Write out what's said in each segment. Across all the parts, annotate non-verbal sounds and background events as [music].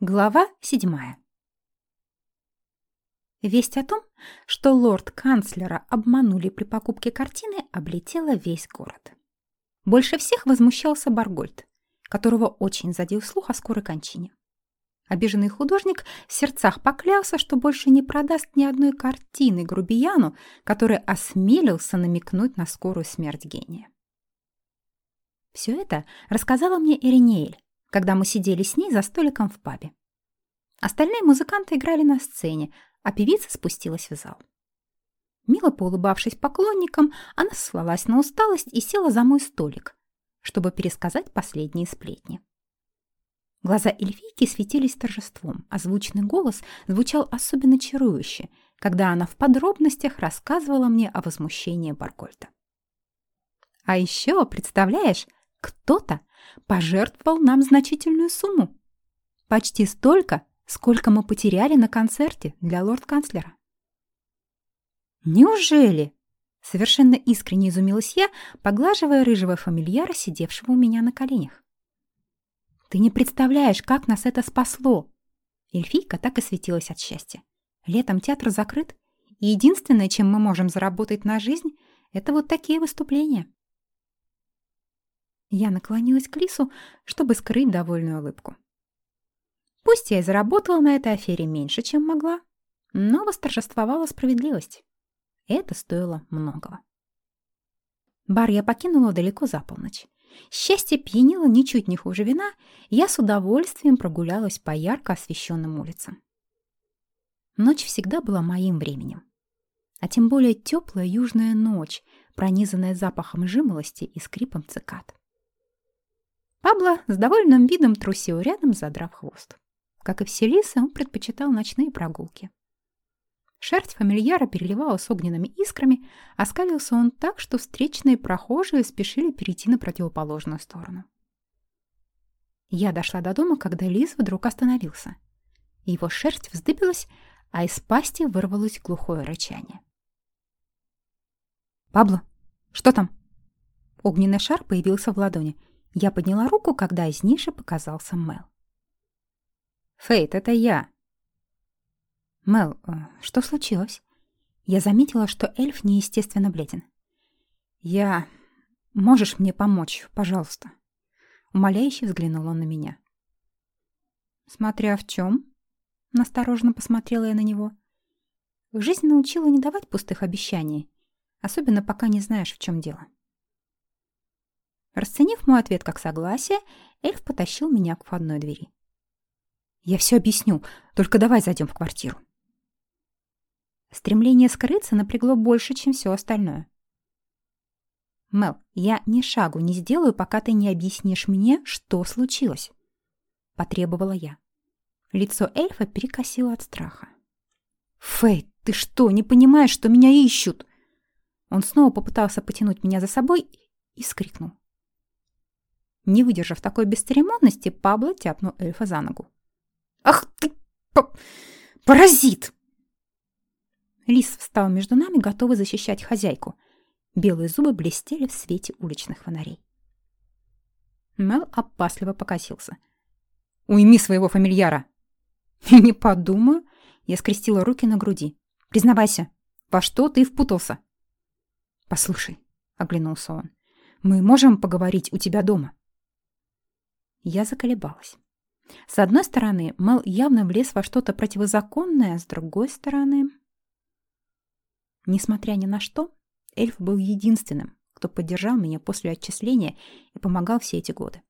Глава седьмая. Весть о том, что лорд-канцлера обманули при покупке картины, облетела весь город. Больше всех возмущался Баргольд, которого очень задел слух о скорой кончине. Обиженный художник в сердцах поклялся, что больше не продаст ни одной картины грубияну, который осмелился намекнуть на скорую смерть гения. Все это рассказала мне Иринеэль, когда мы сидели с ней за столиком в пабе. Остальные музыканты играли на сцене, а певица спустилась в зал. Мило поулыбавшись поклонникам, она сослалась на усталость и села за мой столик, чтобы пересказать последние сплетни. Глаза эльфийки светились торжеством, а звучный голос звучал особенно чарующе, когда она в подробностях рассказывала мне о возмущении Баргольда. «А еще, представляешь, кто-то пожертвовал нам значительную сумму. Почти столько, сколько мы потеряли на концерте для лорд-канцлера. «Неужели?» — совершенно искренне изумилась я, поглаживая рыжего фамильяра, сидевшего у меня на коленях. «Ты не представляешь, как нас это спасло!» Эльфийка так и светилась от счастья. Летом театр закрыт, и единственное, чем мы можем заработать на жизнь, это вот такие выступления. Я наклонилась к Лису, чтобы скрыть довольную улыбку. Пусть я и заработала на этой афере меньше, чем могла, но восторжествовала справедливость. Это стоило многого. Бар я покинула далеко за полночь. Счастье пьянило ничуть не хуже вина, и я с удовольствием прогулялась по ярко освещенным улицам. Ночь всегда была моим временем. А тем более теплая южная ночь, пронизанная запахом жимолости и скрипом цикад. Пабло с довольным видом трусил рядом, задрав хвост. Как и все лисы, он предпочитал ночные прогулки. Шерсть фамильяра переливалась огненными искрами, оскалился он так, что встречные прохожие спешили перейти на противоположную сторону. Я дошла до дома, когда лис вдруг остановился. Его шерсть вздыбилась, а из пасти вырвалось глухое рычание. «Пабло, что там?» Огненный шар появился в ладони. Я подняла руку, когда из ниши показался Мел. «Фейт, это я!» «Мел, э, что случилось?» Я заметила, что эльф неестественно бледен. «Я... Можешь мне помочь, пожалуйста?» Умоляюще взглянул он на меня. «Смотря в чем?» Настороженно посмотрела я на него. Жизнь научила не давать пустых обещаний, особенно пока не знаешь, в чем дело. Расценив мой ответ как согласие, эльф потащил меня к входной двери. «Я все объясню, только давай зайдем в квартиру». Стремление скрыться напрягло больше, чем все остальное. «Мел, я ни шагу не сделаю, пока ты не объяснишь мне, что случилось», — потребовала я. Лицо эльфа перекосило от страха. «Фейт, ты что, не понимаешь, что меня ищут?» Он снова попытался потянуть меня за собой и скрикнул. Не выдержав такой бесцеремонности, Пабло тяпнул эльфа за ногу. «Ах ты, паразит!» Лис встал между нами, готовый защищать хозяйку. Белые зубы блестели в свете уличных фонарей. Мел опасливо покосился. «Уйми своего фамильяра!» «Не подумаю!» Я скрестила руки на груди. «Признавайся, во что ты впутался?» «Послушай», — оглянулся он, — «мы можем поговорить у тебя дома?» Я заколебалась. С одной стороны, Мел явно влез во что-то противозаконное, с другой стороны... Несмотря ни на что, эльф был единственным, кто поддержал меня после отчисления и помогал все эти годы.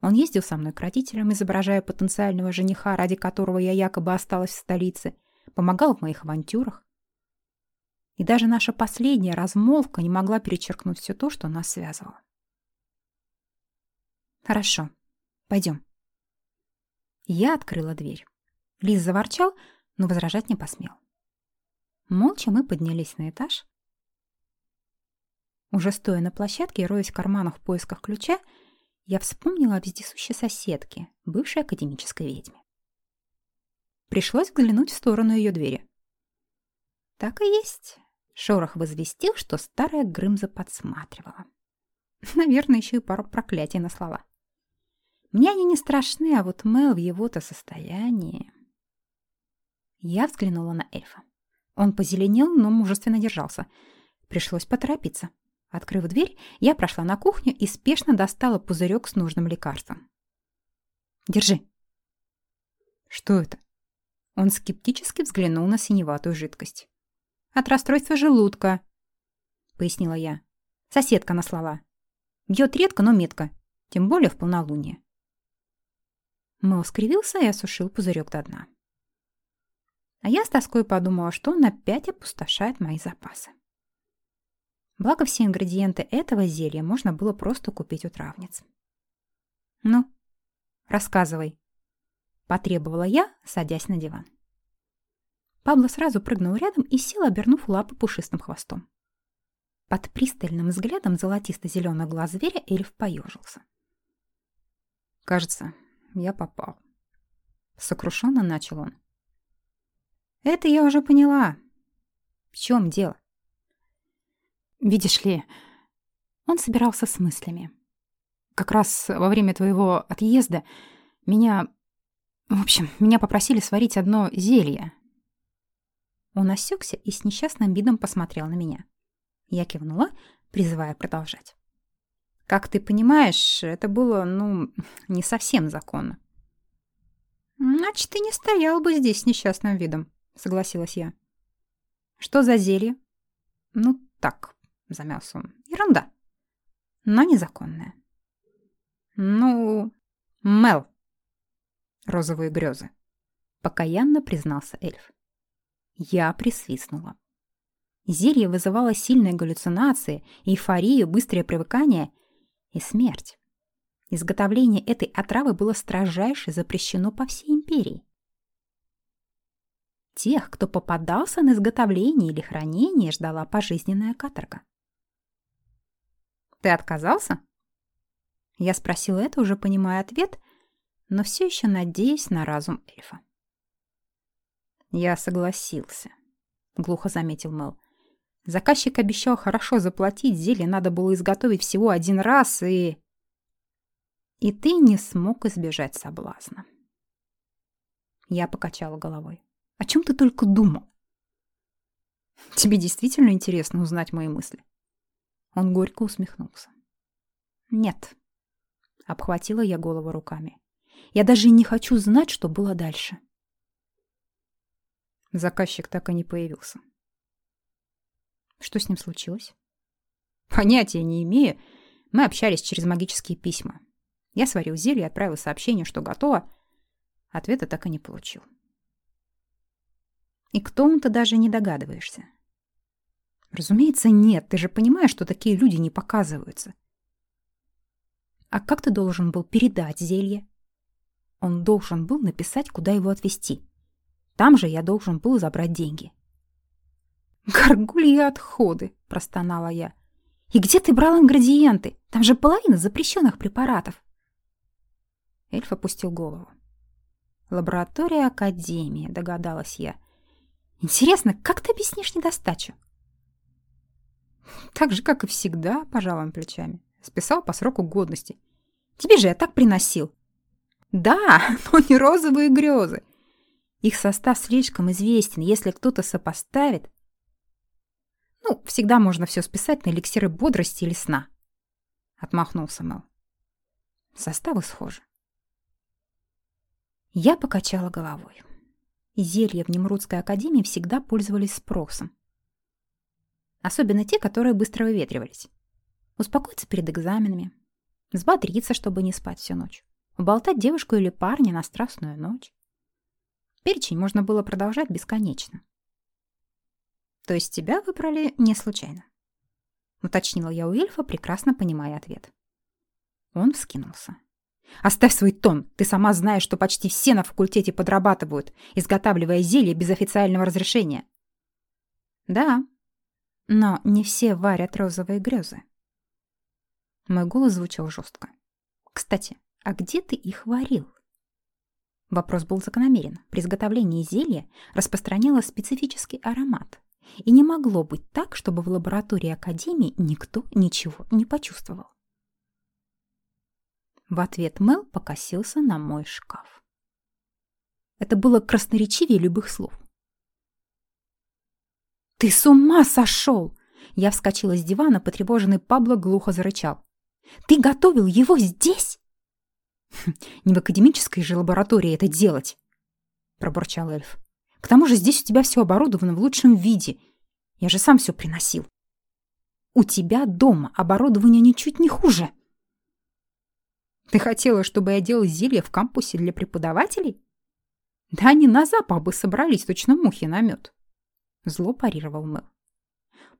Он ездил со мной к родителям, изображая потенциального жениха, ради которого я якобы осталась в столице, помогал в моих авантюрах. И даже наша последняя размолвка не могла перечеркнуть все то, что нас связывало. «Хорошо», Пойдем. Я открыла дверь. Лис заворчал, но возражать не посмел. Молча мы поднялись на этаж. Уже стоя на площадке и роясь в карманах в поисках ключа, я вспомнила о вездесущей соседке, бывшей академической ведьме. Пришлось взглянуть в сторону ее двери. Так и есть. Шорох возвестил, что старая Грымза подсматривала. [laughs] Наверное, еще и пару проклятий наслала. Мне они не страшны, а вот Мел в его-то состоянии... Я взглянула на эльфа. Он позеленел, но мужественно держался. Пришлось поторопиться. Открыв дверь, я прошла на кухню и спешно достала пузырек с нужным лекарством. «Держи». «Что это?» Он скептически взглянул на синеватую жидкость. «От расстройства желудка», — пояснила я. «Соседка наслала. Бьет редко, но метко, тем более в полнолуние». Мэл скривился и осушил пузырек до дна. А я с тоской подумала, что он опять опустошает мои запасы. Благо все ингредиенты этого зелья можно было просто купить у травниц. «Ну, рассказывай», — потребовала я, садясь на диван. Пабло сразу прыгнул рядом и сел, обернув лапы пушистым хвостом. Под пристальным взглядом золотисто-зеленых глаз зверя эльф поежился. «Кажется, я попал». Сокрушенно начал он. Это я уже поняла. В чем дело? Видишь ли, он собирался с мыслями. Как раз во время твоего отъезда меня... В общем, меня попросили сварить одно зелье. Он осекся и с несчастным видом посмотрел на меня. Я кивнула, призывая продолжать. Как ты понимаешь, это было, ну, [laughs] не совсем законно. Значит, ты не стоял бы здесь с несчастным видом, согласилась я. Что за зелье? Ну, так, замялся он. Ерунда. Но незаконная. Ну, Мел. Розовые грезы. Покаянно признался эльф. Я присвистнула. Зелье вызывало сильные галлюцинации, эйфорию, быстрое привыкание и смерть. Изготовление этой отравы было строжайше запрещено по всей империи. Тех, кто попадался на изготовление или хранение, ждала пожизненная каторга. «Ты отказался?» Я спросила это, уже понимая ответ, но все еще надеясь на разум эльфа. «Я согласился», — глухо заметил Мэл. «Заказчик обещал хорошо заплатить, зелье надо было изготовить всего один раз, и...» «И ты не смог избежать соблазна». Я покачала головой. О чем ты только думал? Тебе действительно интересно узнать мои мысли? Он горько усмехнулся. Нет. Обхватила я голову руками. Я даже не хочу знать, что было дальше. Заказчик так и не появился. Что с ним случилось? Понятия не имею. Мы общались через магические письма. Я сварил зелье и отправил сообщение, что готово. Ответа так и не получил. И кто он, ты даже не догадываешься. Разумеется, нет. Ты же понимаешь, что такие люди не показываются. А как ты должен был передать зелье? Он должен был написать, куда его отвезти. Там же я должен был забрать деньги. «Горгульи отходы!» – простонала я. «И где ты брал ингредиенты? Там же половина запрещенных препаратов!» Эльф опустил голову. «Лаборатория Академии», – догадалась я. Интересно, как ты объяснишь недостачу? Так же, как и всегда, пожалуй, плечами. Списал по сроку годности. Тебе же я так приносил. Да, [laughs] но не розовые грезы. Их состав слишком известен. Если кто-то сопоставит... Ну, всегда можно все списать на эликсиры бодрости или сна. Отмахнулся Мэл. Составы схожи. Я покачала головой зелья в Немрудской академии всегда пользовались спросом. Особенно те, которые быстро выветривались. Успокоиться перед экзаменами, взбодриться, чтобы не спать всю ночь, уболтать девушку или парня на страстную ночь. Перечень можно было продолжать бесконечно. То есть тебя выбрали не случайно? Уточнила я у эльфа, прекрасно понимая ответ. Он вскинулся. Оставь свой тон. Ты сама знаешь, что почти все на факультете подрабатывают, изготавливая зелье без официального разрешения. Да, но не все варят розовые грезы. Мой голос звучал жестко. Кстати, а где ты их варил? Вопрос был закономерен. При изготовлении зелья распространялся специфический аромат. И не могло быть так, чтобы в лаборатории Академии никто ничего не почувствовал. В ответ Мел покосился на мой шкаф. Это было красноречивее любых слов. «Ты с ума сошел!» Я вскочила с дивана, потревоженный Пабло глухо зарычал. «Ты готовил его здесь?» «Не в академической же лаборатории это делать!» пробурчал эльф. «К тому же здесь у тебя все оборудовано в лучшем виде. Я же сам все приносил. У тебя дома оборудование ничуть не хуже!» «Ты хотела, чтобы я делал зелье в кампусе для преподавателей?» «Да они на запах бы собрались, точно мухи на мед!» Зло парировал Мэл.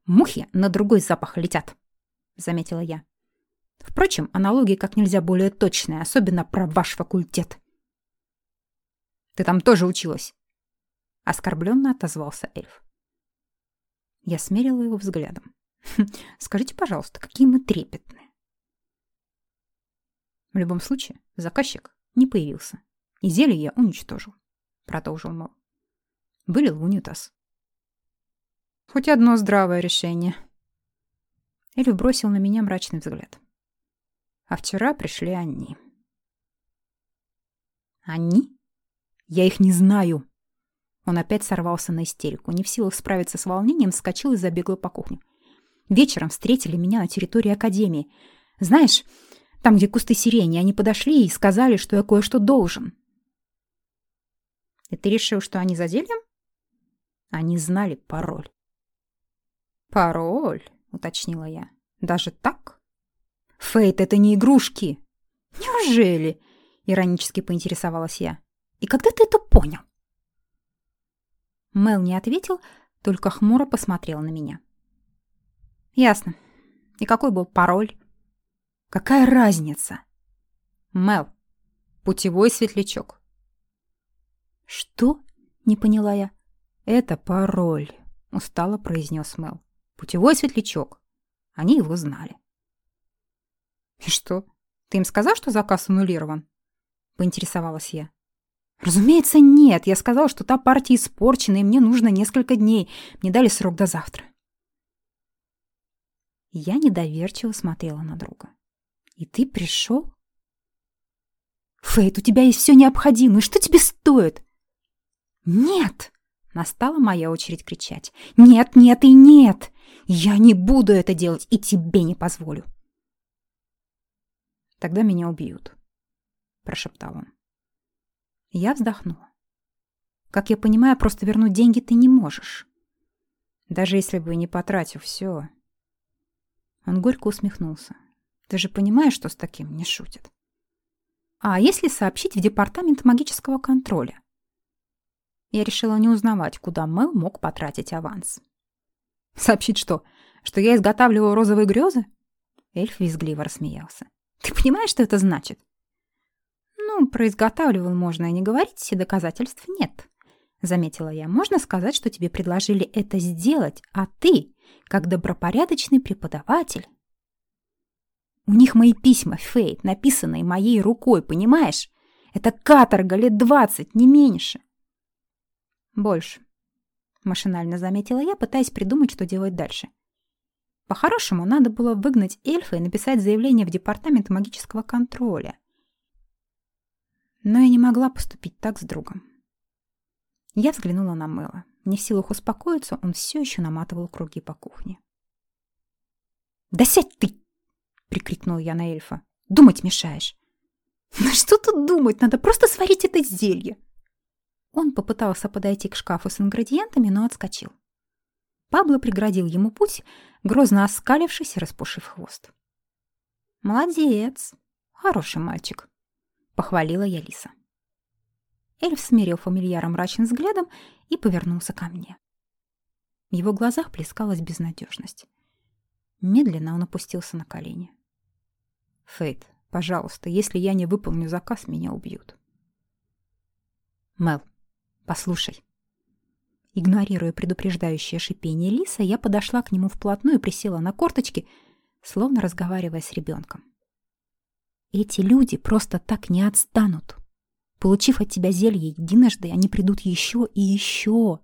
«Мухи на другой запах летят», — заметила я. Впрочем, аналогии как нельзя более точные, особенно про ваш факультет. «Ты там тоже училась?» — оскорбленно отозвался эльф. Я смерила его взглядом. «Хм, [laughs] «Скажите, пожалуйста, какие мы трепетные». В любом случае, заказчик не появился, и зелье я уничтожил, — продолжил Мол. Вылил в унитаз. Хоть одно здравое решение. Эльф бросил на меня мрачный взгляд. А вчера пришли они. Они? Я их не знаю. Он опять сорвался на истерику. Не в силах справиться с волнением, вскочил и забегал по кухне. Вечером встретили меня на территории академии. Знаешь, там, где кусты сирени, они подошли и сказали, что я кое-что должен. И ты решил, что они за зельем? Они знали пароль. «Пароль», — уточнила я. «Даже так?» «Фейт, это не игрушки!» «Неужели?» — иронически поинтересовалась я. «И когда ты это понял?» Мел не ответил, только хмуро посмотрел на меня. «Ясно. И какой был пароль?» «Какая разница?» «Мел, путевой светлячок». «Что?» — не поняла я. «Это пароль», — устало произнес Мел. Путевой светлячок. Они его знали. «И что, ты им сказал, что заказ аннулирован?» — поинтересовалась я. «Разумеется, нет. Я сказал, что та партия испорчена, и мне нужно несколько дней. Мне дали срок до завтра». Я недоверчиво смотрела на друга. «И ты пришел?» «Фейт, у тебя есть все необходимое. Что тебе стоит?» «Нет!» — настала моя очередь кричать. «Нет, нет и нет! Я не буду это делать и тебе не позволю. Тогда меня убьют, прошептал он. Я вздохнула. Как я понимаю, просто вернуть деньги ты не можешь. Даже если бы не потратил все. Он горько усмехнулся. Ты же понимаешь, что с таким не шутят. А если сообщить в департамент магического контроля? Я решила не узнавать, куда Мэл мог потратить аванс. Сообщить что? Что я изготавливаю розовые грезы? Эльф визгливо рассмеялся. Ты понимаешь, что это значит? Ну, про изготавливал можно и не говорить, доказательств нет. Заметила я. Можно сказать, что тебе предложили это сделать, а ты, как добропорядочный преподаватель... У них мои письма, Фейт, написанные моей рукой, понимаешь? Это каторга лет двадцать, не меньше. Больше. Машинально заметила я, пытаясь придумать, что делать дальше. По-хорошему, надо было выгнать эльфа и написать заявление в департамент магического контроля. Но я не могла поступить так с другом. Я взглянула на Мэла. Не в силах успокоиться, он все еще наматывал круги по кухне. «Да сядь ты!» — прикрикнула я на эльфа. «Думать мешаешь!» «Ну что тут думать? Надо просто сварить это зелье!» Он попытался подойти к шкафу с ингредиентами, но отскочил. Пабло преградил ему путь, грозно оскалившись и распушив хвост. «Молодец! Хороший мальчик!» — похвалила я Лиса. Эльф смерил фамильяра мрачным взглядом и повернулся ко мне. В его глазах плескалась безнадежность. Медленно он опустился на колени. «Фейт, пожалуйста, если я не выполню заказ, меня убьют». «Мел, Послушай. Игнорируя предупреждающее шипение лиса, я подошла к нему вплотную и присела на корточки, словно разговаривая с ребенком. Эти люди просто так не отстанут. Получив от тебя зелье единожды, они придут еще и еще.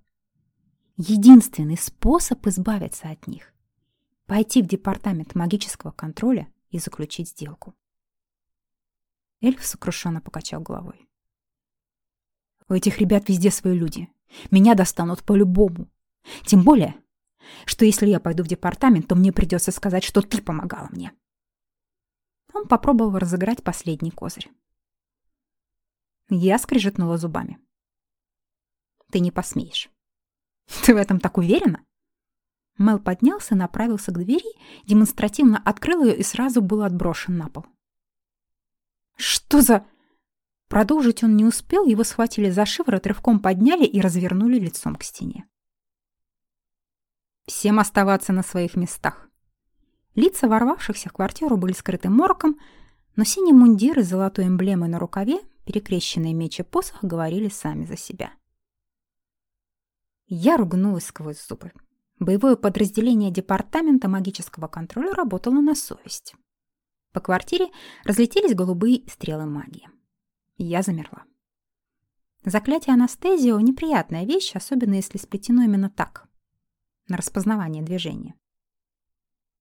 Единственный способ избавиться от них — пойти в департамент магического контроля и заключить сделку. Эльф сокрушенно покачал головой. У этих ребят везде свои люди. Меня достанут по-любому. Тем более, что если я пойду в департамент, то мне придется сказать, что ты помогала мне. Он попробовал разыграть последний козырь. Я скрежетнула зубами. Ты не посмеешь. Ты в этом так уверена? Мел поднялся, направился к двери, демонстративно открыл ее и сразу был отброшен на пол. «Что за...» Продолжить он не успел, его схватили за шиворот, рывком подняли и развернули лицом к стене. Всем оставаться на своих местах. Лица ворвавшихся в квартиру были скрыты мороком, но синий мундир и золотой эмблемой на рукаве, перекрещенные меч и посох, говорили сами за себя. Я ругнулась сквозь зубы. Боевое подразделение Департамента магического контроля работало на совесть. По квартире разлетелись голубые стрелы магии. Я замерла. Заклятие анестезио — неприятная вещь, особенно если сплетено именно так, на распознавание движения.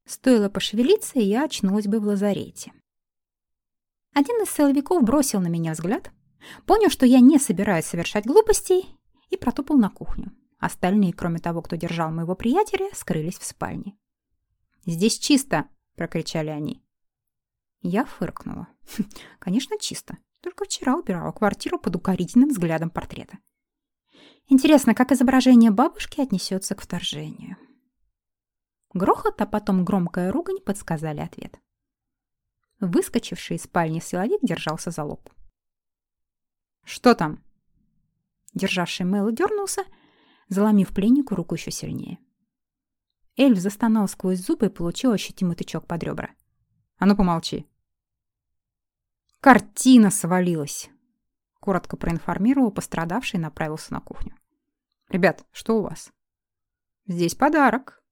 Стоило пошевелиться, и я очнулась бы в лазарете. Один из силовиков бросил на меня взгляд, понял, что я не собираюсь совершать глупостей, и протопал на кухню. Остальные, кроме того, кто держал моего приятеля, скрылись в спальне. «Здесь чисто!» — прокричали они. Я фыркнула. [laughs] Конечно, чисто. Только вчера убирала квартиру под укорительным взглядом портрета. Интересно, как изображение бабушки отнесется к вторжению. Грохот, а потом громкая ругань подсказали ответ. Выскочивший из спальни силовик держался за лоб. «Что там?» Державший Мэйл дернулся, заломив пленнику руку еще сильнее. Эльф застонал сквозь зубы и получил ощутимый тычок под ребра. «А ну помолчи!» «Картина свалилась!» Коротко проинформировал пострадавший и направился на кухню. «Ребят, что у вас?» «Здесь подарок!»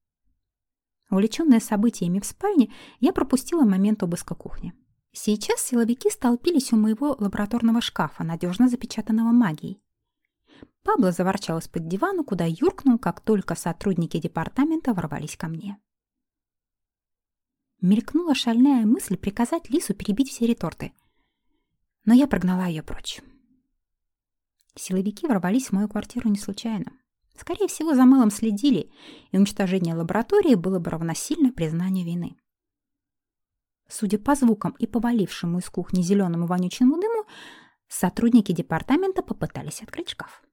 Увлеченная событиями в спальне, я пропустила момент обыска кухни. Сейчас силовики столпились у моего лабораторного шкафа, надежно запечатанного магией. Пабло заворчал из-под дивана, куда юркнул, как только сотрудники департамента ворвались ко мне. Мелькнула шальная мысль приказать Лису перебить все реторты. Но я прогнала ее прочь. Силовики ворвались в мою квартиру не случайно. Скорее всего, за малым следили, и уничтожение лаборатории было бы равносильно признанию вины. Судя по звукам и повалившему из кухни зеленому вонючему дыму, сотрудники департамента попытались открыть шкаф.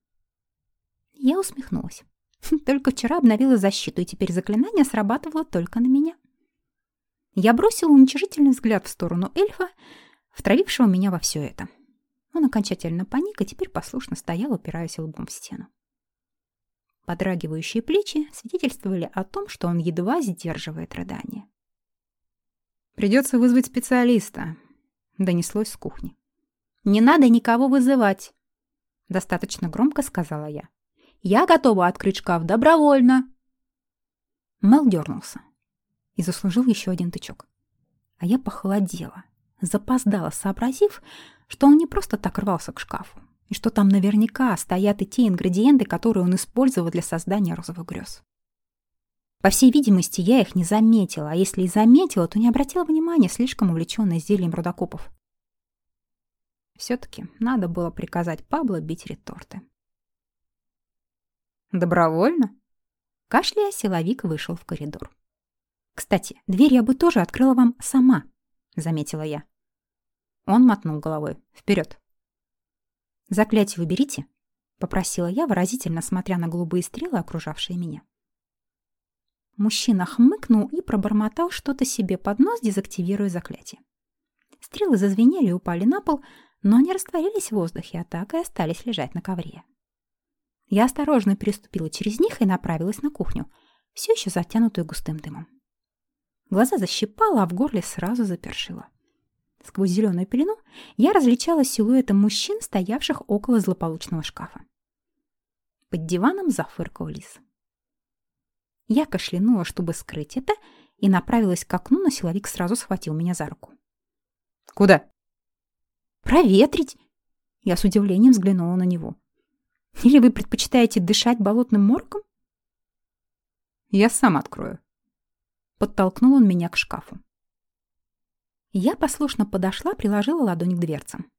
Я усмехнулась. [laughs] Только вчера обновила защиту, и теперь заклинание срабатывало только на меня. Я бросила уничижительный взгляд в сторону эльфа, втравившего меня во все это. Он окончательно паник и теперь послушно стоял, упираясь лбом в стену. Подрагивающие плечи свидетельствовали о том, что он едва сдерживает рыдание. «Придется вызвать специалиста», — донеслось с кухни. «Не надо никого вызывать», — достаточно громко сказала я. «Я готова открыть шкаф добровольно». Мел дернулся и заслужил еще один тычок. А я похолодела, запоздала, сообразив, что он не просто так рвался к шкафу и что там наверняка стоят и те ингредиенты, которые он использовал для создания розовых грез. По всей видимости, я их не заметила, а если и заметила, то не обратила внимания, слишком увлеченной зельем рудокопов. Все-таки надо было приказать Пабло бить реторты. «Добровольно?» Кашляя, силовик вышел в коридор. «Кстати, дверь я бы тоже открыла вам сама», — заметила я. Он мотнул головой. «Вперед!» «Заклятие выберите», — попросила я, выразительно смотря на голубые стрелы, окружавшие меня. Мужчина хмыкнул и пробормотал что-то себе под нос, дезактивируя заклятие. Стрелы зазвенели и упали на пол, но они растворились в воздухе, а так и остались лежать на ковре. Я осторожно переступила через них и направилась на кухню, все еще затянутую густым дымом. Глаза защипало, а в горле сразу запершило. Сквозь зеленую пелену я различала силуэты мужчин, стоявших около злополучного шкафа. Под диваном зафыркал лис. Я кашлянула, чтобы скрыть это, и направилась к окну, но силовик сразу схватил меня за руку. «Куда?» «Проветрить!» Я с удивлением взглянула на него. «Или вы предпочитаете дышать болотным морком?» «Я сам открою». Подтолкнул он меня к шкафу. Я послушно подошла, приложила ладонь к дверцам.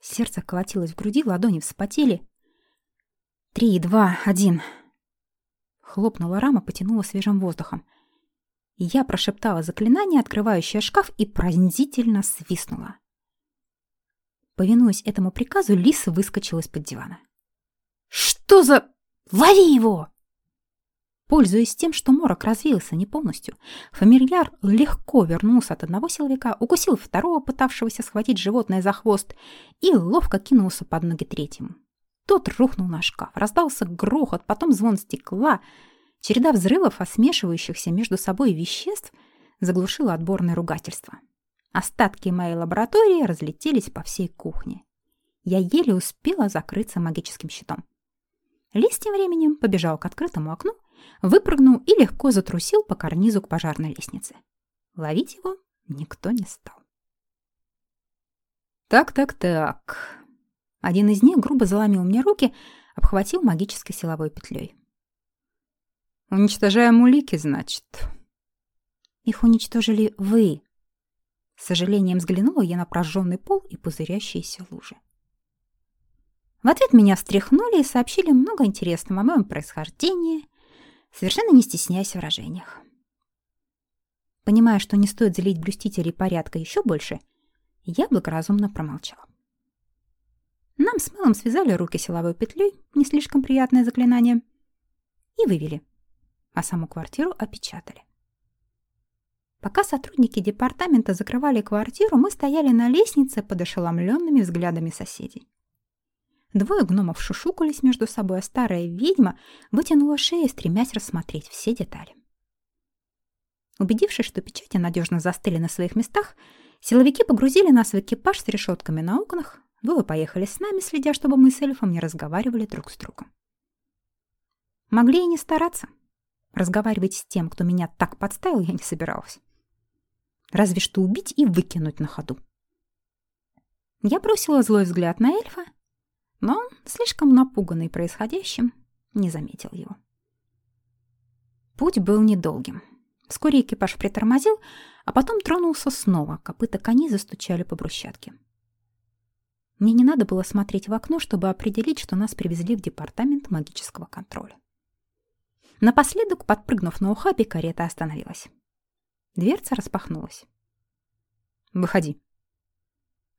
Сердце колотилось в груди, ладони вспотели. «Три, два, один!» Хлопнула рама, потянула свежим воздухом. Я прошептала заклинание, открывающее шкаф, и пронзительно свистнула. Повинуясь этому приказу, лиса выскочила из-под дивана. «Что за... Лови его!» Пользуясь тем, что морок развеялся не полностью, фамильяр легко вернулся от одного силовика, укусил второго, пытавшегося схватить животное за хвост, и ловко кинулся под ноги третьему. Тот рухнул на шкаф, раздался грохот, потом звон стекла. Череда взрывов, осмешивающихся между собой веществ, заглушила отборное ругательство. Остатки моей лаборатории разлетелись по всей кухне. Я еле успела закрыться магическим щитом. Лис тем временем побежал к открытому окну выпрыгнул и легко затрусил по карнизу к пожарной лестнице. Ловить его никто не стал. «Так-так-так...» Один из них грубо заломил мне руки, обхватил магической силовой петлей. «Уничтожаем улики, значит?» «Их уничтожили вы!» С сожалением взглянула я на прожженный пол и пузырящиеся лужи. В ответ меня встряхнули и сообщили много интересного о моем происхождении, совершенно не стесняясь в выражениях. Понимая, что не стоит залить блюстителей порядка еще больше, я благоразумно промолчала. Нам с Мэлом связали руки силовой петлей, не слишком приятное заклинание, и вывели, а саму квартиру опечатали. Пока сотрудники департамента закрывали квартиру, мы стояли на лестнице под ошеломленными взглядами соседей. Двое гномов шушукались между собой, а старая ведьма вытянула шею, стремясь рассмотреть все детали. Убедившись, что печати надежно застыли на своих местах, силовики погрузили нас в экипаж с решетками на окнах, двое поехали с нами, следя, чтобы мы с эльфом не разговаривали друг с другом. Могли и не стараться. Разговаривать с тем, кто меня так подставил, я не собиралась. Разве что убить и выкинуть на ходу. Я бросила злой взгляд на эльфа но он, слишком напуганный происходящим, не заметил его. Путь был недолгим. Вскоре экипаж притормозил, а потом тронулся снова, копыта коней застучали по брусчатке. Мне не надо было смотреть в окно, чтобы определить, что нас привезли в департамент магического контроля. Напоследок, подпрыгнув на ухабе, карета остановилась. Дверца распахнулась. «Выходи»,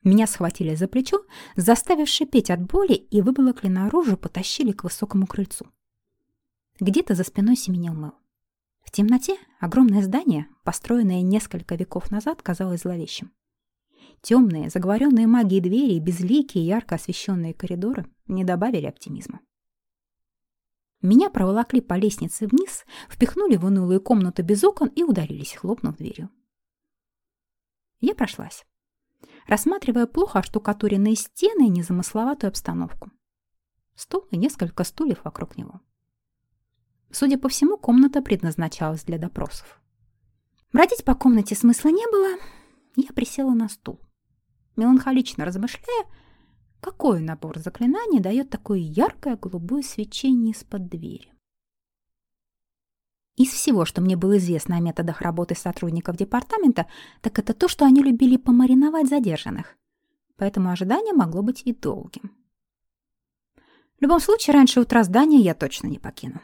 меня схватили за плечо, заставив шипеть от боли, и выболокли наружу, потащили к высокому крыльцу. Где-то за спиной семенил мыл. В темноте огромное здание, построенное несколько веков назад, казалось зловещим. Темные, заговоренные магией двери, безликие, ярко освещенные коридоры не добавили оптимизма. Меня проволокли по лестнице вниз, впихнули в унылую комнату без окон и удалились, хлопнув дверью. Я прошлась рассматривая плохо оштукатуренные стены и незамысловатую обстановку. Стол и несколько стульев вокруг него. Судя по всему, комната предназначалась для допросов. Бродить по комнате смысла не было, я присела на стул. Меланхолично размышляя, какой набор заклинаний дает такое яркое голубое свечение из-под двери. Из всего, что мне было известно о методах работы сотрудников департамента, так это то, что они любили помариновать задержанных. Поэтому ожидание могло быть и долгим. В любом случае, раньше утра здания я точно не покину.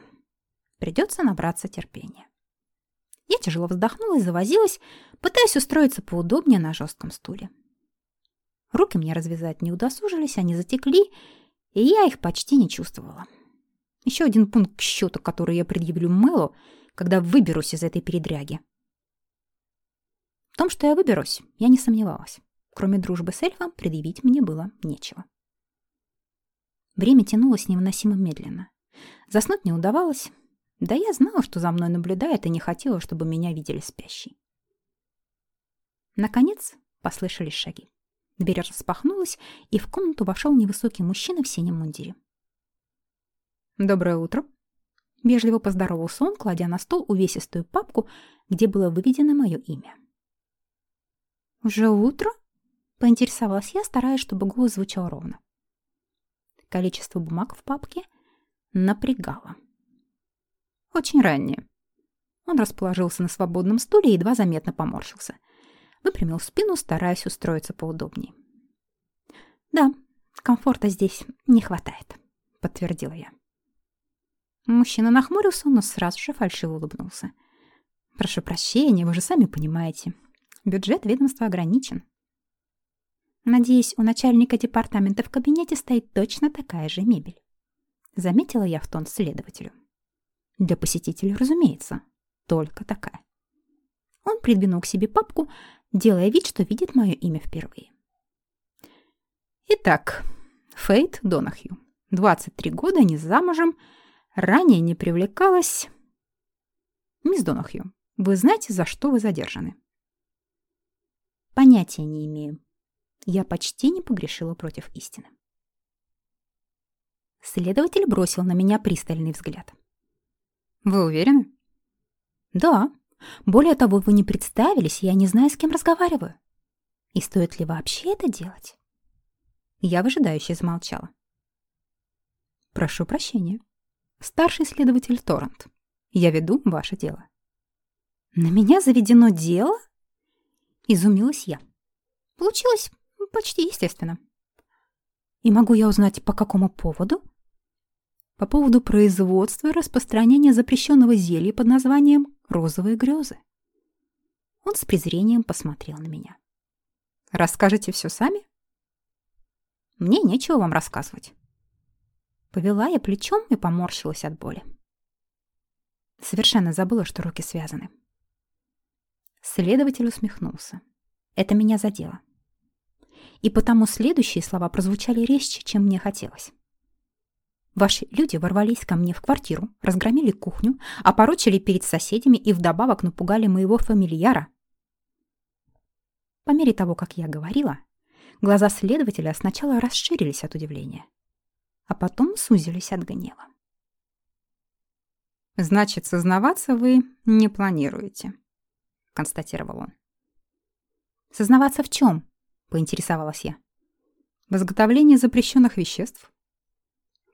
Придется набраться терпения. Я тяжело вздохнула и завозилась, пытаясь устроиться поудобнее на жестком стуле. Руки мне развязать не удосужились, они затекли, и я их почти не чувствовала. Еще один пункт к счету, который я предъявлю Мэлу — когда выберусь из этой передряги. В том, что я выберусь, я не сомневалась. Кроме дружбы с эльфом, предъявить мне было нечего. Время тянулось невыносимо медленно. Заснуть не удавалось. Да я знала, что за мной наблюдает, и не хотела, чтобы меня видели спящей. Наконец послышались шаги. Дверь распахнулась, и в комнату вошел невысокий мужчина в синем мундире. «Доброе утро», Вежливо поздоровался он, кладя на стол увесистую папку, где было выведено мое имя. «Уже утро?» — поинтересовалась я, стараясь, чтобы голос звучал ровно. Количество бумаг в папке напрягало. «Очень раннее». Он расположился на свободном стуле и едва заметно поморщился. Выпрямил спину, стараясь устроиться поудобнее. «Да, комфорта здесь не хватает», — подтвердила я. Мужчина нахмурился, но сразу же фальшиво улыбнулся. «Прошу прощения, вы же сами понимаете. Бюджет ведомства ограничен. Надеюсь, у начальника департамента в кабинете стоит точно такая же мебель. Заметила я в тон следователю. Для посетителей, разумеется, только такая. Он придвинул к себе папку, делая вид, что видит мое имя впервые. Итак, Фейт Донахью. 23 года, не замужем, ранее не привлекалась... Мисс Донахью, вы знаете, за что вы задержаны? Понятия не имею. Я почти не погрешила против истины. Следователь бросил на меня пристальный взгляд. «Вы уверены?» «Да. Более того, вы не представились, я не знаю, с кем разговариваю. И стоит ли вообще это делать?» Я выжидающе замолчала. «Прошу прощения. Старший следователь Торрент. Я веду ваше дело». «На меня заведено дело?» Изумилась я. Получилось почти естественно. И могу я узнать, по какому поводу? По поводу производства и распространения запрещенного зелья под названием «розовые грезы». Он с презрением посмотрел на меня. «Расскажете все сами?» «Мне нечего вам рассказывать». Повела я плечом и поморщилась от боли. Совершенно забыла, что руки связаны. Следователь усмехнулся. Это меня задело. И потому следующие слова прозвучали резче, чем мне хотелось. Ваши люди ворвались ко мне в квартиру, разгромили кухню, опорочили перед соседями и вдобавок напугали моего фамильяра. По мере того, как я говорила, глаза следователя сначала расширились от удивления, а потом сузились от гнева. «Значит, сознаваться вы не планируете», — констатировал он. «Сознаваться в чем?» — поинтересовалась я. «В изготовлении запрещенных веществ?»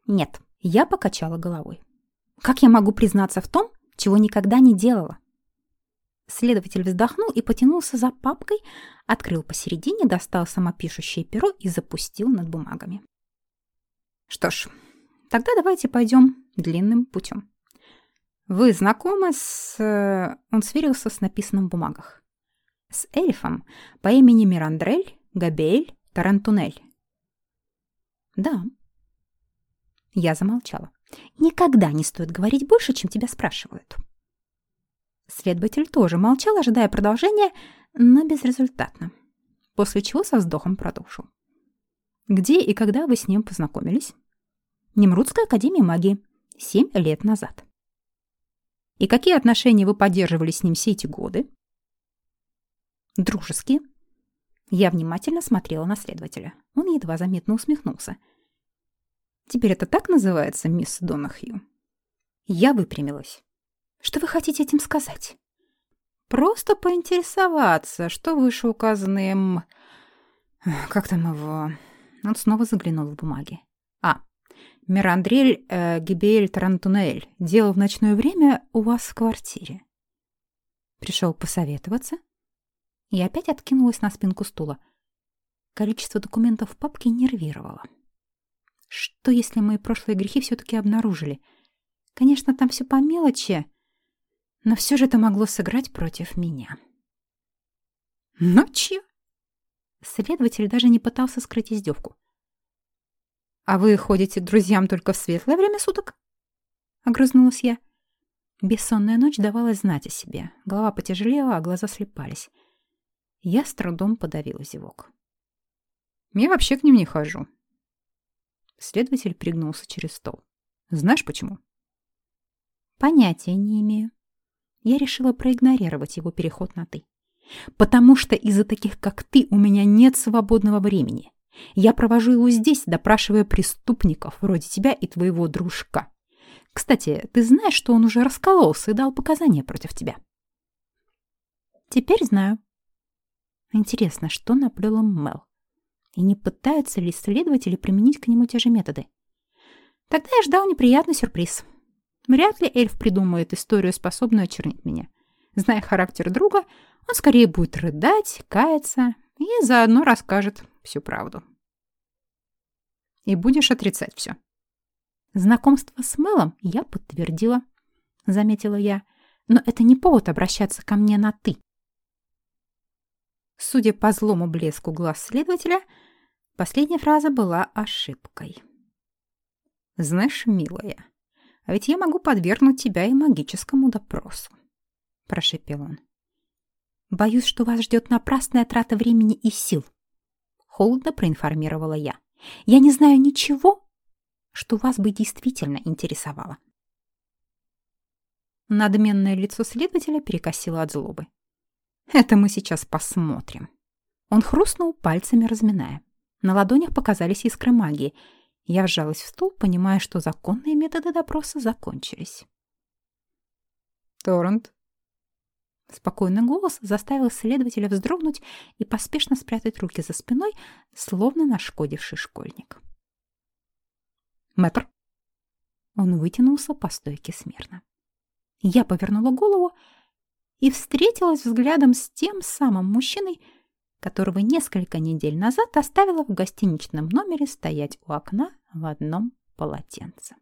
«Нет», — я покачала головой. «Как я могу признаться в том, чего никогда не делала?» Следователь вздохнул и потянулся за папкой, открыл посередине, достал самопишущее перо и запустил над бумагами. «Что ж, тогда давайте пойдем длинным путем. Вы знакомы с...» э, Он сверился с написанным в бумагах. «С эльфом по имени Мирандрель Габель Тарантунель». «Да». Я замолчала. «Никогда не стоит говорить больше, чем тебя спрашивают». Следователь тоже молчал, ожидая продолжения, но безрезультатно. После чего со вздохом продолжил. «Где и когда вы с ним познакомились?» «Немрудская академия магии. Семь лет назад». И какие отношения вы поддерживали с ним все эти годы? Дружеские. Я внимательно смотрела на следователя. Он едва заметно усмехнулся. Теперь это так называется, мисс Донахью? Я выпрямилась. Что вы хотите этим сказать? Просто поинтересоваться, что вышеуказанным... Как там его... Он снова заглянул в бумаги. А, Мирандрель э, Гибель Тарантунель делал в ночное время у вас в квартире. Пришел посоветоваться. И опять откинулась на спинку стула. Количество документов в папке нервировало. Что, если мои прошлые грехи все-таки обнаружили? Конечно, там все по мелочи, но все же это могло сыграть против меня. Ночью? Следователь даже не пытался скрыть издевку. «А вы ходите к друзьям только в светлое время суток?» Огрызнулась я. Бессонная ночь давалась знать о себе. Голова потяжелела, а глаза слепались. Я с трудом подавила зевок. «Я вообще к ним не хожу». Следователь пригнулся через стол. «Знаешь почему?» «Понятия не имею». Я решила проигнорировать его переход на «ты». «Потому что из-за таких, как ты, у меня нет свободного времени. Я провожу его здесь, допрашивая преступников вроде тебя и твоего дружка. Кстати, ты знаешь, что он уже раскололся и дал показания против тебя? Теперь знаю. Интересно, что наплел Мел? И не пытаются ли следователи применить к нему те же методы? Тогда я ждал неприятный сюрприз. Вряд ли эльф придумает историю, способную очернить меня. Зная характер друга, он скорее будет рыдать, каяться и заодно расскажет всю правду. И будешь отрицать все. Знакомство с Мелом я подтвердила, заметила я, но это не повод обращаться ко мне на «ты». Судя по злому блеску глаз следователя, последняя фраза была ошибкой. «Знаешь, милая, а ведь я могу подвергнуть тебя и магическому допросу», — прошепел он. «Боюсь, что вас ждет напрасная трата времени и сил», — холодно проинформировала я. «Я не знаю ничего, что вас бы действительно интересовало». Надменное лицо следователя перекосило от злобы. Это мы сейчас посмотрим. Он хрустнул пальцами, разминая. На ладонях показались искры магии. Я вжалась в стул, понимая, что законные методы допроса закончились. «Торрент?» Спокойный голос заставил следователя вздрогнуть и поспешно спрятать руки за спиной, словно нашкодивший школьник. «Мэтр?» Он вытянулся по стойке смирно. Я повернула голову и встретилась взглядом с тем самым мужчиной, которого несколько недель назад оставила в гостиничном номере стоять у окна в одном полотенце.